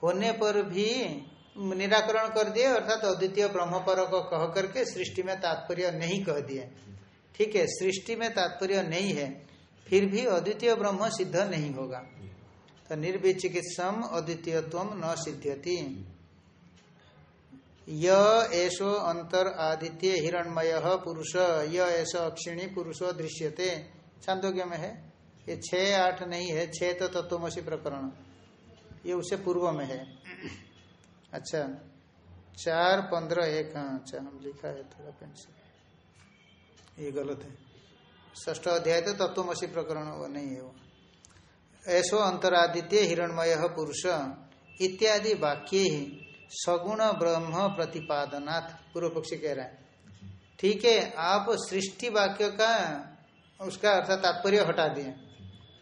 होने पर भी निराकरण कर दिए, अर्थात अद्वितीय ब्रह्म पर को कह करके सृष्टि में तात्पर्य नहीं कह दिए। ठीक है, सृष्टि में तात्पर्य नहीं है, फिर भी अद्वितीय ब्रह्म सिद्ध नहीं होगा। तो निर्विचिकित्सम अद्वितीयत्व न सिद्ध्यति। येषो अंतर आदित्य हिरणमय पुरुष, य ऐसा अक्षिणी पुरुषो दृश्यते। छांदोग्य में है? ये छह आठ नहीं है, छह तो तत्वमसी प्रकरण। ये उससे पूर्व में है। अच्छा चार, पंद्रह, एक हाँ अच्छा हम लिखा है थोड़ा पेंसिल ये गलत है। ष्ठ अध्याय तो तत्वमसी प्रकरण वो नहीं है वो। ऐसो अंतरादित्य हिरणमय पुरुष, इत्यादि वाक्य ही सगुण ब्रह्म प्रतिपादनाथ पूर्व पक्षी कह रहा है, ठीक है, आप सृष्टि वाक्य का उसका अर्थात तात्पर्य हटा दिए।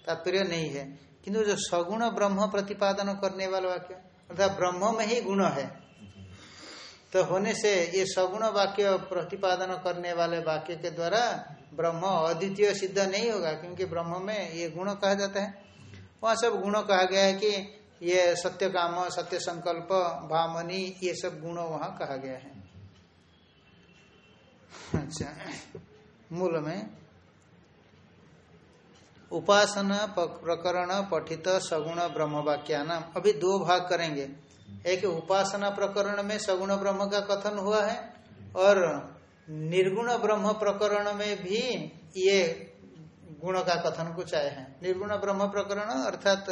तात्पर्य नहीं है। किंतु जो सगुण ब्रह्म प्रतिपादन करने वाला वाक्य अर्थात ब्रह्म में ही गुण है। तो होने से ये सगुण वाक्य प्रतिपादन करने वाले वाक्य के द्वारा ब्रह्म अद्वितीय सिद्ध नहीं होगा, क्योंकि ब्रह्म में ये गुण कहा जाता है। वहाँ सब गुण कहा गया है कि ये सत्य काम, सत्य संकल्प भामनी ये सब गुण वहाँ कहा गया है। अच्छा मूल में उपासना प्रकरण, पठित, सगुण ब्रह्म वाक्या नाम अभी दो भाग करेंगे। एक उपासना प्रकरण में सगुण ब्रह्म का कथन हुआ है, और निर्गुण ब्रह्म प्रकरण में भी ये गुण का कथन कुछ आए हैं। निर्गुण ब्रह्म प्रकरण, अर्थात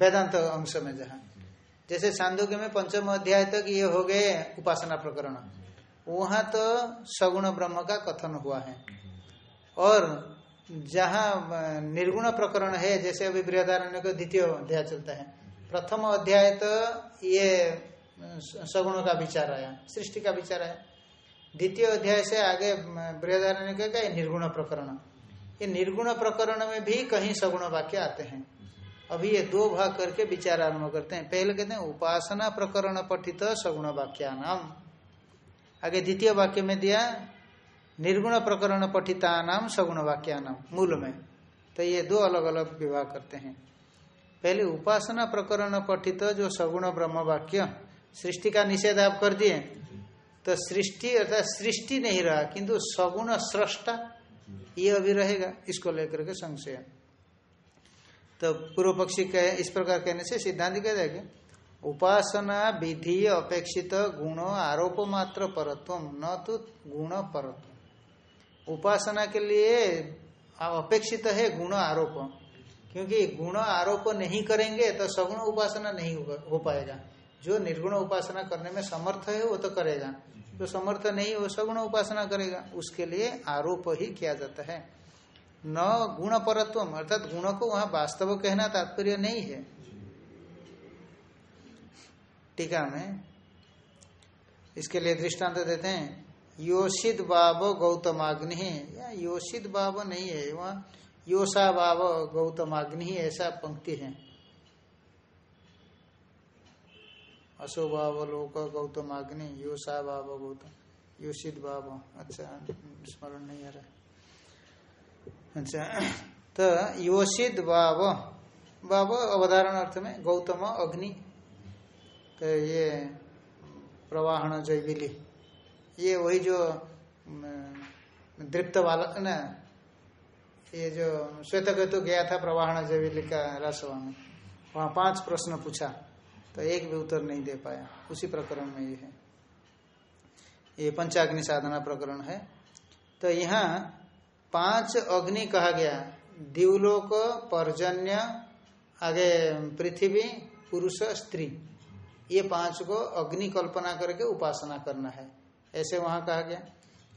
वेदांत अंश में जहाँ। जैसे सांदोग्य में पंचम अध्याय तक ये हो गए उपासना प्रकरण। वहाँ तो सगुण ब्रह्म का कथन हुआ है। और जहाँ निर्गुण प्रकरण है, जैसे अभी बृहदारण्य को द्वितीय अध्याय चलता है। प्रथम अध्याय तो ये सगुण का विचार आया, सृष्टि का विचार आया। द्वितीय अध्याय से आगे बृहदारण्य का निर्गुण प्रकरण। ये निर्गुण प्रकरण में भी कहीं सगुण वाक्य आते हैं। अभी ये दो भाग करके विचार आरंभ करते हैं। पहले कहते हैं, उपासना प्रकरण पठित सगुण वाक्या नाम आगे द्वितीय वाक्य में दिया निर्गुण प्रकरण पठिता नाम सगुण वाक्या नाम मूल में तो ये दो अलग अलग विवाह करते हैं। पहले उपासना प्रकरण पठित जो सगुण ब्रह्म वाक्य सृष्टि का निषेध आप कर दिए तो सृष्टि अर्थात सृष्टि नहीं रहा, किंतु सगुण सृष्टा ये अभी रहेगा, इसको लेकर के संशय। तो पूर्व पक्षी कहे, इस प्रकार कहने से सिद्धांत कह जाएगा उपासना विधि अपेक्षित गुण आरोप मात्र परत्व, न तो गुण परत्व। उपासना के लिए अपेक्षित है गुण आरोप। क्योंकि गुण आरोप नहीं करेंगे तो सगुण उपासना नहीं हो पाएगा। जो निर्गुण उपासना करने में समर्थ है, वो तो करेगा। जो समर्थ नहीं, वो सगुण उपासना करेगा। उसके लिए आरोप ही किया जाता है। न गुण परत्व अर्थात गुण को वहाँ वास्तव कहना तात्पर्य नहीं है। टीका में इसके लिए दृष्टांत देते हैं। योषित बाब गौतमाग्नि या योषित बाब नहीं है, वहाँ योषा बाब गौतमाग्नि ऐसा पंक्ति है। अशोभाव लोक गौतमाग्नि, योषा बाब गौतम, योषित बाब। अच्छा स्मरण नहीं आ रहा। अच्छा तो योषित बाब बाब अवधारण अर्थ में गौतम अग्नि। तो ये प्रवाहन जैविली। ये वही जो दृप्त वाला ना, ये जो श्वेत केतु गया था प्रवाहन जैविली का रासवा में वहाँ पाँच प्रश्न पूछा तो एक भी उत्तर नहीं दे पाया। उसी प्रकरण में ये है। ये पंचाग्नि साधना प्रकरण है। तो यहाँ पाँच अग्नि कहा गया। दिवलोक, पर्जन्य, आगे पृथ्वी, पुरुष, स्त्री। ये पाँच को अग्नि कल्पना करके उपासना करना है। ऐसे वहाँ कहा गया।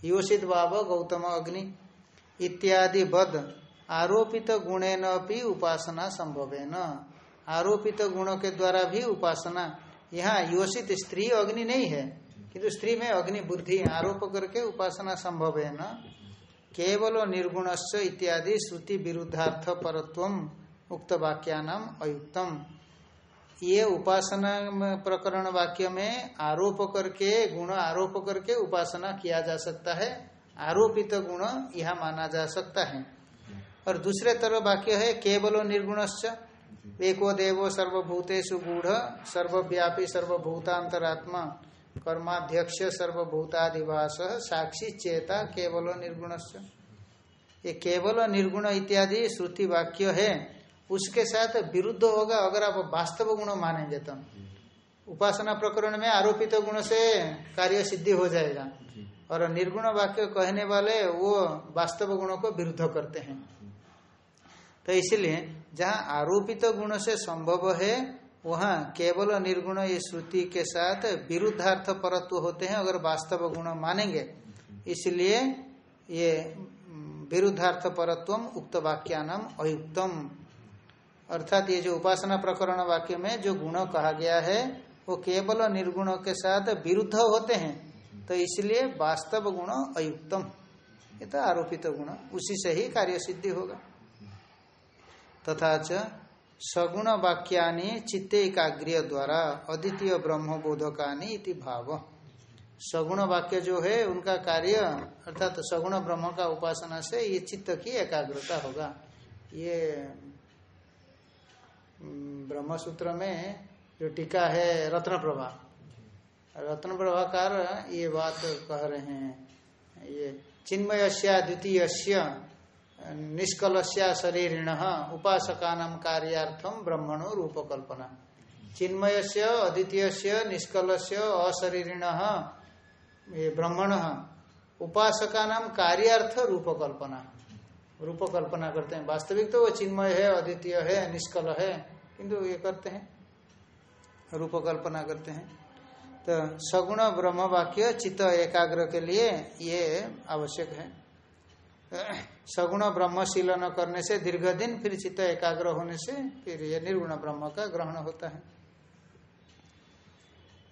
योषित बाब गौतम अग्नि इत्यादि बद आरोपित गुणे न भी उपासना संभव है न आरोपित गुणों के द्वारा भी उपासना। यहाँ योषित स्त्री अग्नि नहीं है, किंतु स्त्री में अग्नि बुद्धि आरोप करके उपासना संभव है न केवल निर्गुण इत्यादि श्रुति विरुद्धार्थ परत्व उक्त वाक्यानाम अयुक्तम। ये उपासना प्रकरण वाक्य में आरोप करके, गुण आरोप करके उपासना किया जा सकता है। आरोपित तो गुण यह माना जा सकता है। और दूसरे तरह वाक्य है, केवल निर्गुणश्च। एको देवो सर्वभूतेषु गूढ़, सर्वव्यापी सर्वभूतांतरात्मा, कर्माध्यक्ष सर्वभूतादिवास, साक्षी चेता केवल निर्गुणश्च। ये केवल निर्गुण इत्यादि श्रुति वाक्य है। उसके साथ विरुद्ध होगा अगर आप वास्तव गुण मानेंगे तो। उपासना प्रकरण में आरोपित तो गुण से कार्य सिद्धि हो जाएगा। और निर्गुण वाक्य कहने वाले वो वास्तव गुणों को विरुद्ध करते हैं। तो इसलिए जहाँ आरोपित तो गुण से संभव है वहाँ केवल निर्गुण ये श्रुति के साथ विरुद्धार्थ परत्व होते हैं अगर वास्तव गुण मानेंगे। इसलिए ये विरुद्धार्थ परत्व उक्त वाक्यानाम अयुक्तम। अर्थात ये जो उपासना प्रकरण वाक्य में जो गुण कहा गया है, वो केवल निर्गुणों के साथ विरुद्ध होते हैं। तो इसलिए वास्तव गुण अयुक्तम। ये तो आरोपित गुण। उसी से ही कार्य सिद्धि होगा। तथा च सगुण वाक्यानि चित्ते एकाग्र द्वारा अद्वितीय ब्रह्म बोधकानी इति भाव। सगुण वाक्य जो है, उनका कार्य, अर्थात सगुण ब्रह्म का उपासना से ये चित्त की एकाग्रता होगा। ये ब्रह्म सूत्र में जो टीका है रत्न प्रभा। रत्न प्रभाकार ये बात कह रहे हैं। ये चिन्मय द्वितीय निष्कलस्या शरीरिण उपासका कार्यार्थम ब्रह्मणो रूपकल्पना। चिन्मय से अद्वितीय से निष्कल से अशरीरिण ब्रह्मण उपासका नाम कार्यार्थ रूपकल्पना। रूपकल्पना करते हैं। वास्तविक तो वो चिन्मय है, अद्वितीय है, निष्कल है। किंतु ये करते हैं रूपकल्पना करते हैं। तो सगुण ब्रह्म वाक्य चित्त एकाग्र के लिए ये आवश्यक है। सगुण ब्रह्मशीलन करने से दीर्घ दिन फिर चित्त एकाग्र होने से फिर ये निर्गुण ब्रह्म का ग्रहण होता है।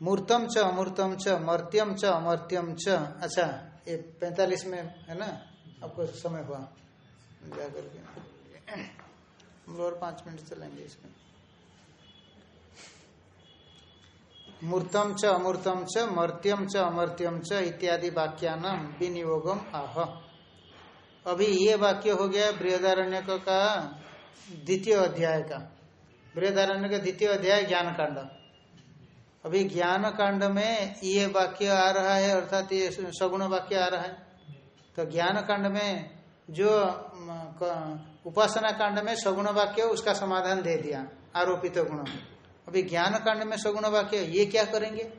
मूर्तम च, अमूर्तम च, मर्त्यम च, अमर्त्यम च। अच्छा ये पैंतालीस में है ना? आपको समय हुआ। जाकर के। हम और पाँच मिनट चलेंगे इसमें। मूर्तम च, अमूर्तम च, मर्त्यम च, अमर्त्यम च इत्यादि वाक्यानाम विनियोगम आह। अभी ये वाक्य हो गया बृहदारण्य का द्वितीय अध्याय का। बृहदारण्य का द्वितीय अध्याय ज्ञान कांड अभी ज्ञान कांड में ये वाक्य आ रहा है, अर्थात ये सगुण वाक्य आ रहा है। तो ज्ञान कांड में जो उपासना कांड में सगुण वाक्य उसका समाधान दे दिया, आरोपित तो गुण अभी ज्ञान कांड में सगुण वाक्य ये क्या करेंगे?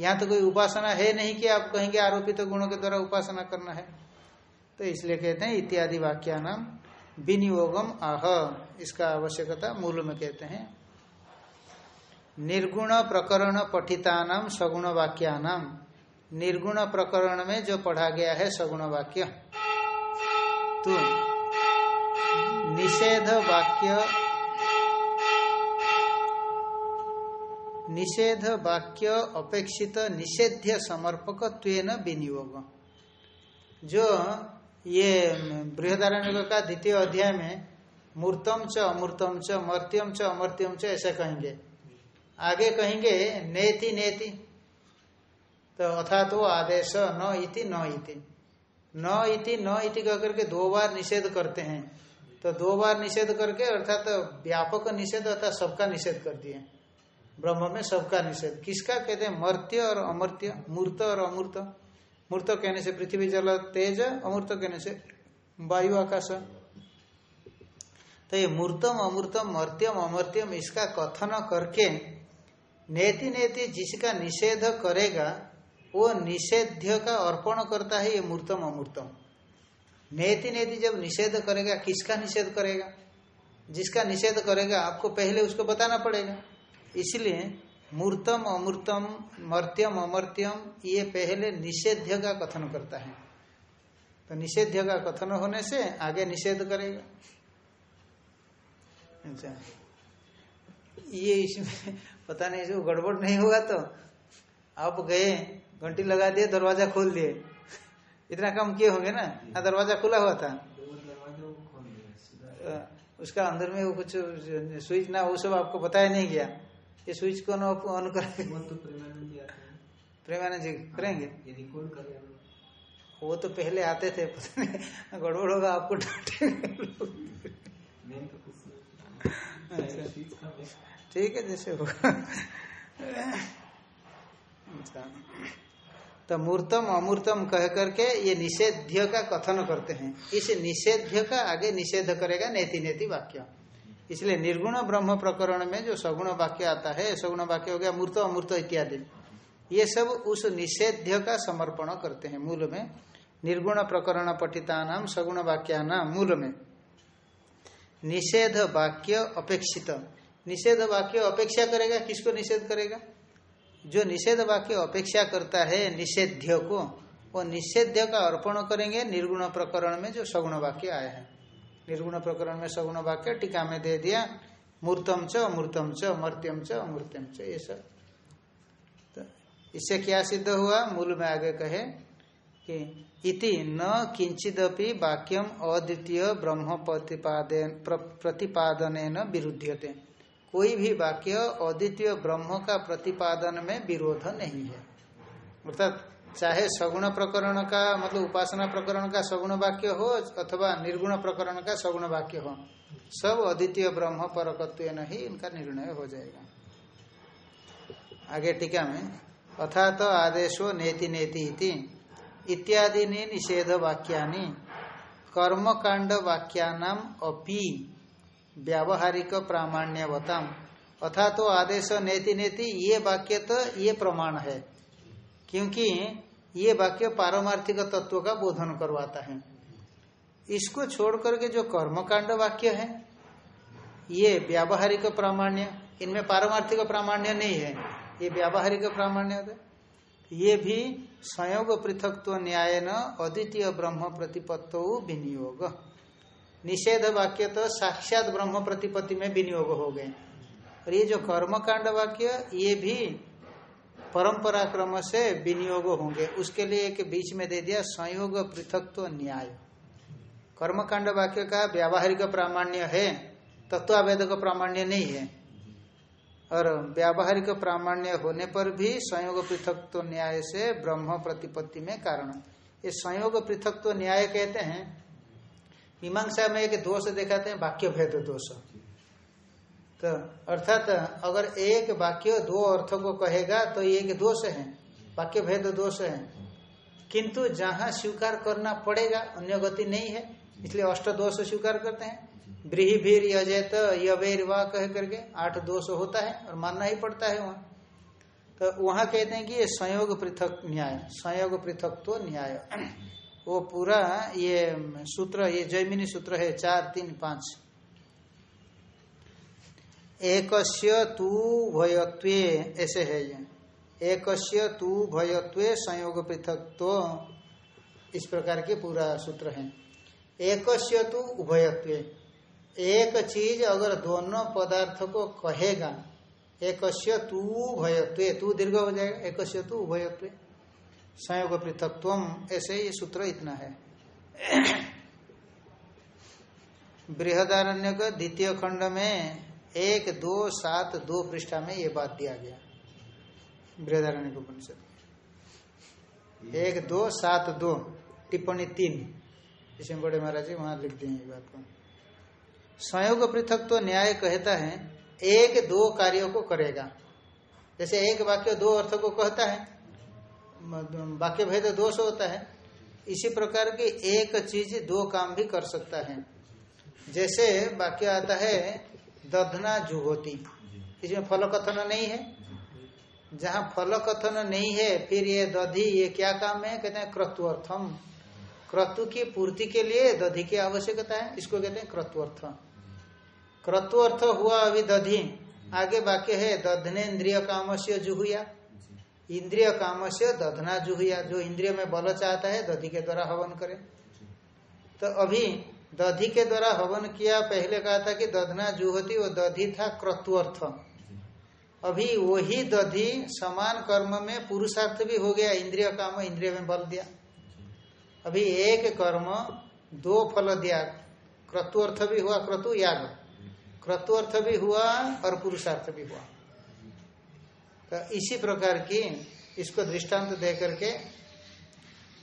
यहाँ तो कोई उपासना है नहीं कि आप कहेंगे आरोपित तो गुणों के द्वारा उपासना करना है। तो इसलिए कहते हैं इत्यादि वाक्या नाम विनियोगम आह। इसका आवश्यकता मूल में कहते हैं। निर्गुण प्रकरण पठिता नाम सगुण वाक्यानाम। निर्गुण प्रकरण में जो पढ़ा गया है सगुण वाक्य। तो निषेध वाक्य निषेध वाक्य अपेक्षित निषेध्य समर्पक विनियोग। जो ये बृहदारण्य का द्वितीय अध्याय में मूर्तम च, अमूर्तम च, मर्त्यम च, अमर्त्यम च ऐसा कहेंगे। आगे कहेंगे, नेति नेति। तो अर्थात वो आदेश न इति न इति। न इति न इति कह करके दो बार निषेध करते हैं। तो दो बार निषेध करके अर्थात व्यापक निषेध अर्थात सबका निषेध कर दिए। ब्रह्म में सबका निषेध। किसका कहते हैं? मर्त्य और अमर्त्य। मूर्त और अमूर्त। मूर्त कहने से पृथ्वी जल, तेज, अमूर्त कहने से वायु, आकाश। तो ये मूर्तम, अमूर्तम, मर्त्यम, अमर्त्यम, इसका कथन करके नेति नेति जिसका निषेध करेगा, वो निषेध्य का अर्पण करता है ये मूर्तम, अमूर्तम। नेति नेति जब निषेध करेगा, किसका निषेध करेगा? जिसका निषेध करेगा, आपको पहले उसको बताना पड़ेगा। इसलिए मूर्तम अमूर्तम मर्त्यम अमर्त्यम ये पहले निषेध्य का कथन करता है। तो निषेध्य का कथन होने से आगे निषेध करेगा। अच्छा। ये इसमें पता नहीं जो गड़बड़ नहीं होगा तो आप गए घंटी लगा दिए दरवाज़ा खोल दिए। इतना काम किए होंगे ना? हाँ दरवाज़ा खुला हुआ था। उसका अंदर में वो कुछ स्विच ना वो सब आपको बताया नहीं गया। ये स्विच को ऑन करेंगे तो प्रेमानंद जी करेंगे? वो तो पहले आते थे पता नहीं गड़बड़ होगा आपको अच्छा। ठीक है जैसे होगा। अच्छा। तो मूर्तम अमूर्तम कह करके ये निषेध्य का कथन करते हैं। इस निषेध्य का आगे निषेध करेगा नेति नेति वाक्य। इसलिए निर्गुण ब्रह्म प्रकरण में जो सगुण वाक्य आता है, सगुण वाक्य हो गया मूर्त, अमूर्त इत्यादि। ये सब उस निषेध्य का समर्पण करते हैं मूल में। निर्गुण प्रकरण पठिता नाम सगुण वाक्या नाम मूल में। निषेध वाक्य अपेक्षित। निषेध वाक्य अपेक्षा करेगा, किसको निषेध करेगा? जो निषेध वाक्य अपेक्षा करता है निषेध्य को, वो निषेध्य का अर्पण करेंगे, निर्गुण प्रकरण में जो सगुण वाक्य आए हैं। निर्गुण प्रकरण में सगुण वाक्य टीका में दे दिया, मूर्तम च, अमूर्तम च मर्त्यम च, अमूर्त्यम च, ये सब। तो इससे क्या सिद्ध हुआ? मूल में आगे कहे कि इति न किंचिदपि वाक्यम अद्वितीय ब्रह्म प्रतिपादन प्रतिपादन न विरुद्धते कोई भी वाक्य अद्वितीय ब्रह्म का प्रतिपादन में विरोध नहीं है। अर्थात चाहे सगुण प्रकरण का मतलब उपासना प्रकरण का सगुण वाक्य हो अथवा निर्गुण प्रकरण का सगुण वाक्य हो सब अद्वितीय ब्रह्म परकत्व नहीं इनका निर्णय हो जाएगा आगे टीका में अथा तो आदेशो नेति नेति इति इत्यादि निषेध वाक्यानि कर्म कांड वाक्यानाम अपि व्यावहारिक प्रामाण्यवताम अथा तो आदेश नेति नेति ये वाक्य तो ये प्रमाण है क्योंकि ये वाक्य पारमार्थिक तत्व का बोधन करवाता है। इसको छोड़ करके जो कर्मकांड वाक्य है, ये व्यावहारिक प्रामाण्य, इनमें पारमार्थिक प्रामाण्य नहीं है, ये व्यावहारिक प्रामाण्य होता ये भी संयोग पृथकत्व न्याय न अद्वितीय ब्रह्म प्रतिपत्तो विनियोग। निषेध वाक्य तो साक्षात ब्रह्म प्रतिपत्ति में विनियोग हो गए। और ये जो कर्मकांड वाक्य, ये भी परंपरा क्रम से विनियोग होंगे। उसके लिए एक बीच में दे दिया, संयोग, पृथकत्व, न्याय। कर्मकांड वाक्य का व्यावहारिक प्रामाण्य है तत्वावेद का प्रामाण्य नहीं है। और व्यावहारिक प्रामाण्य होने पर भी संयोग, पृथकत्व, न्याय से ब्रह्म प्रतिपत्ति में कारण। ये संयोग, पृथकत्व, न्याय कहते हैं। मीमांसा में एक दोष दिखाते हैं वाक्य भेद दोष। तो अर्थात अगर एक वाक्य दो अर्थों को कहेगा तो एक दोष है। वाक्य भेद दोष है। किंतु जहाँ स्वीकार करना पड़ेगा, अन्य गति नहीं है। इसलिए अष्ट दोष स्वीकार करते हैं। ब्रीही भीर यजेत यवेर वाह कह करके आठ दोष होता है और मानना ही पड़ता है वहाँ। तो वहाँ कहते हैं कि ये संयोग पृथक न्याय, संयोग पृथक तो न्याय। वो पूरा ये सूत्र, ये जैमिनी सूत्र है, चार, तीन, पाँच। एकस्य तू भयत्वे ऐसे है ये। एकस्य तू भयत्वे संयोग पृथक तो इस प्रकार के पूरा सूत्र है। एकस्य तू उभयत्वे। एक चीज़ अगर दोनों पदार्थ को कहेगा, एकस्य तू भयत्वे तू दीर्घ हो जाएगा, एकस्य तू उभयत्वे। संयोग पृथकत्व ऐसे ये सूत्र इतना है। बृहदारण्य का द्वितीय खंड में एक, दो, सात, दो पृष्ठा में ये बात दिया गया। बृहदारण्य उपनिषद एक, दो, सात, दो, टिप्पणी तीन। इसमें बड़े महाराज जी वहाँ लिख दिए ये बात को। संयोग पृथक तो न्याय कहता है, एक, दो कार्यों को करेगा। जैसे एक वाक्य दो अर्थ को कहता है, वाक्य भेद दोष होता है, इसी प्रकार की एक चीज़ दो काम भी कर सकता है। जैसे वाक्य आता है दधना जुहोती इसमें फल कथन नहीं है। जहाँ फल कथन नहीं है फिर ये दधि ये क्या काम है? कहते हैं क्रतुअर्थम। क्रतु की पूर्ति के लिए दधि की आवश्यकता है। इसको कहते हैं क्रतुअर्थ। क्रतुअर्थ हुआ अभी दधि। आगे वाक्य है दधने इंद्रिय काम से जुहुया इंद्रिय काम से दधना जुहुया। जो इंद्रिय में बल चाहता है दधि के द्वारा हवन करे। तो अभी दधि के द्वारा हवन किया, पहले कहा था कि दधना जुहती वो दधि था क्रतुअर्थ। अभी वही दधि समान कर्म में पुरुषार्थ भी हो गया, इंद्रिय काम, इंद्रिय में बल दिया। अभी एक कर्म, दो फल दिया। क्रतुअर्थ भी हुआ, क्रतु याग। क्रतुअर्थ भी हुआ और पुरुषार्थ भी हुआ। तो इसी प्रकार की इसको दृष्टांत दे करके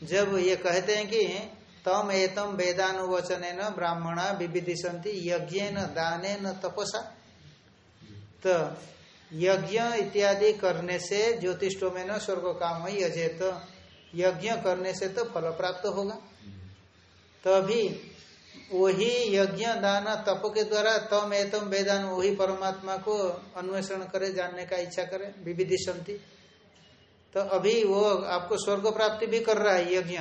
जब ये कहते हैं कि तम एतम वेदानुवचन ब्राह्मणा विविधिशंति यज्ञ न दाने न तपसा। तो यज्ञ इत्यादि करने से ज्योतिषो में न स्वर्ग काम यजेत। तो यज्ञ करने से तो फल प्राप्त होगा। तभी तो वही यज्ञ, दान, तप के द्वारा तम एतम वेदान, वही परमात्मा को अन्वेषण करे, जानने का इच्छा करे विविधि संति तो अभी वो आपको स्वर्ग प्राप्ति भी कर रहा है यज्ञ।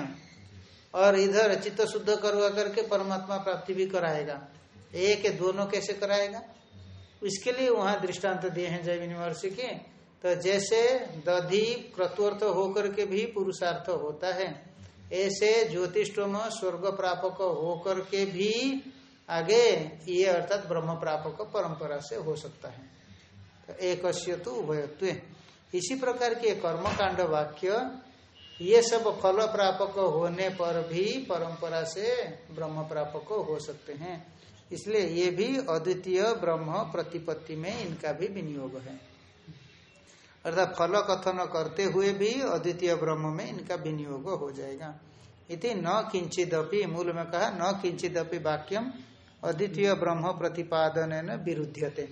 और इधर चित्त शुद्ध करवा करके परमात्मा प्राप्ति भी कराएगा। एक दोनों कैसे कराएगा? इसके लिए वहाँ दृष्टांत दिए हैं जय यूनिवर्सिटी के। तो जैसे दधि क्रतुअर्थ होकर के भी पुरुषार्थ होता है, ऐसे ज्योतिषोम स्वर्ग प्रापक होकर के भी आगे ये अर्थात ब्रह्म प्रापक परंपरा से हो सकता है। तो एक तो उभयत्व। इसी प्रकार के कर्मकांड वाक्य ये सब फल प्रापक होने पर भी परंपरा से ब्रह्म प्रापक हो सकते हैं। इसलिए ये भी अद्वितीय ब्रह्म प्रतिपत्ति में इनका भी विनियोग है। अर्थात फल कथन करते हुए भी अद्वितीय ब्रह्म में इनका विनियोग हो जाएगा। इति न किंचिदपि, मूल में कहा, न किंचिदपि वाक्यम अद्वितीय ब्रह्म प्रतिपादन विरुद्धते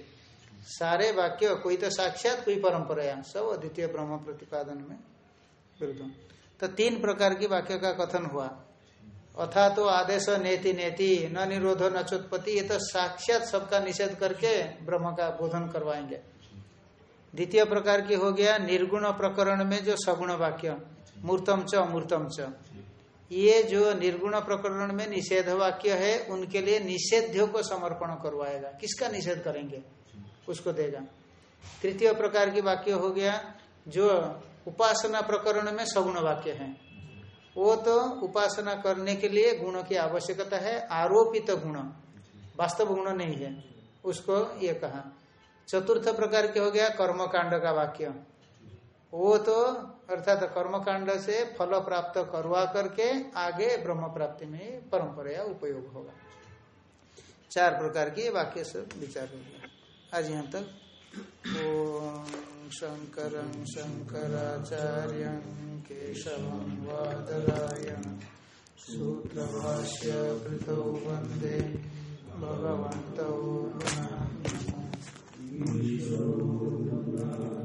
सारे वाक्य, कोई तो साक्षात, कोई परंपरा, सब अद्वितीय ब्रह्म प्रतिपादन में विरुद्ध। तो तीन प्रकार की वाक्य का कथन हुआ। अथा तो आदेश नेति नेति, न निरोध न चोत्पत्ति, ये तो साक्षात सबका निषेध करके ब्रह्म का बोधन करवाएँगे। द्वितीय प्रकार की हो गया निर्गुण प्रकरण में जो सगुण वाक्य, मूर्तम च, अमूर्तम च। ये जो निर्गुण प्रकरण में निषेध वाक्य है, उनके लिए निषेध्य को समर्पण करवाएगा। किसका निषेध करेंगे? उसको देगा। तृतीय प्रकार की वाक्य हो गया जो उपासना प्रकरण में सगुण वाक्य है। वो तो उपासना करने के लिए गुणों की आवश्यकता है, आरोपित गुण। वास्तव गुण नहीं है, उसको ये कहा। चतुर्थ प्रकार के हो गया कर्मकांड का वाक्य। वो तो अर्थात कर्मकांड से फल प्राप्त करवा करके आगे ब्रह्म प्राप्ति में परंपरा या उपयोग होगा। चार प्रकार की वाक्य से विचार हो गया। आज यहाँ तक ओम शंकर शंकरचार्य केशव वादरायण सूत्र भाष्य कृतौ वंदे भगवन्तौ पुनः ईश्वरो